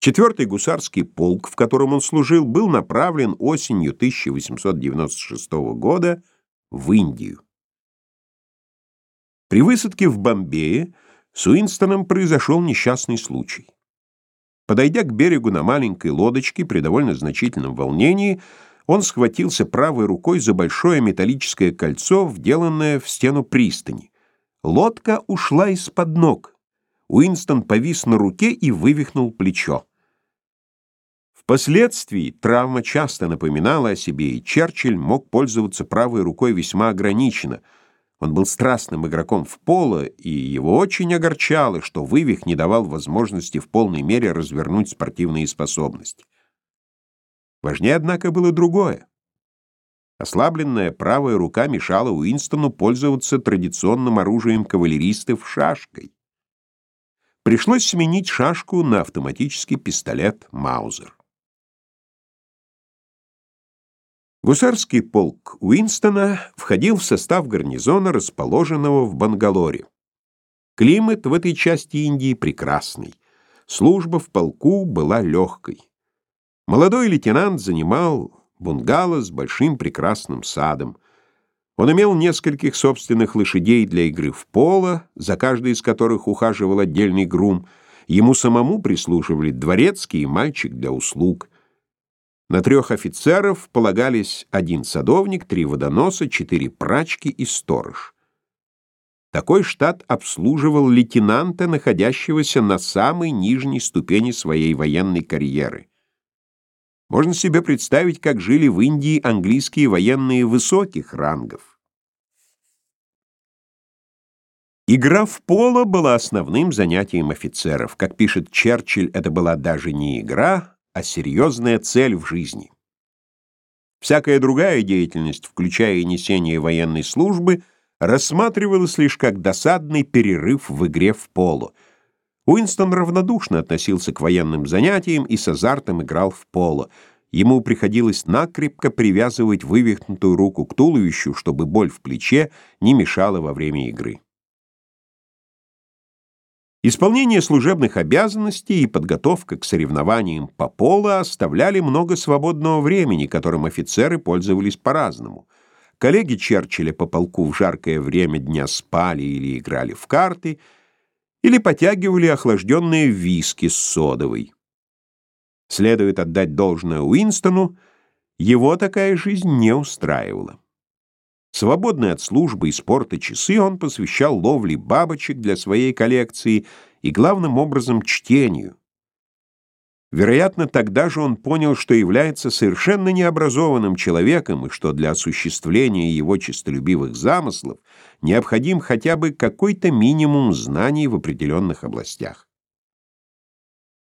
Четвертый гусарский полк, в котором он служил, был направлен осенью 1896 года в Индию. При высадке в Бомбее с Уинстоном произошел несчастный случай. Подойдя к берегу на маленькой лодочке при довольно значительном волнении, он схватился правой рукой за большое металлическое кольцо, вделанное в стену пристани. Лодка ушла из-под ног. Уинстон повис на руке и вывихнул плечо. Впоследствии травма часто напоминала о себе, и Черчилль мог пользоваться правой рукой весьма ограниченно. Он был страстным игроком в поло, и его очень огорчало, что вывих не давал возможности в полной мере развернуть спортивные способности. Важнее, однако, было другое. Ослабленная правая рука мешала Уинстону пользоваться традиционным оружием кавалеристов шашкой. Пришлось сменить шашку на автоматический пистолет «Маузер». Гусарский полк Уинстона входил в состав гарнизона, расположенного в Бангалоре. Климат в этой части Индии прекрасный. Служба в полку была легкой. Молодой лейтенант занимал бунгало с большим прекрасным садом. Он имел нескольких собственных лошадей для игры в поло, за каждой из которых ухаживал отдельный грум. Ему самому прислуживали дворецкий и мальчик для услуг. На трех офицеров полагались один садовник, три водоноса, четыре прачки и сторож. Такой штат обслуживал лейтенанта, находящегося на самой нижней ступени своей военной карьеры. Можно себе представить, как жили в Индии английские военные высоких рангов. Игра в поло была основным занятием офицеров. Как пишет Черчилль, это была даже не игра, а серьезная цель в жизни. Всякая другая деятельность, включая и несение военной службы, рассматривалась лишь как досадный перерыв в игре в поло. Уинстон равнодушно относился к военным занятиям и с азартом играл в поло. Ему приходилось накрепко привязывать вывихнутую руку к туловищу, чтобы боль в плече не мешала во время игры. Исполнение служебных обязанностей и подготовка к соревнованиям по поло оставляли много свободного времени, которым офицеры пользовались по-разному. Коллеги Черчилля по полку в жаркое время дня спали или играли в карты, или потягивали охлажденные виски с содовой. Следует отдать должное Уинстону, его такая жизнь не устраивала. Свободные от службы и спорта часы он посвящал ловле бабочек для своей коллекции и, главным образом, чтению. Вероятно, тогда же он понял, что является совершенно необразованным человеком и что для осуществления его честолюбивых замыслов необходим хотя бы какой-то минимум знаний в определенных областях.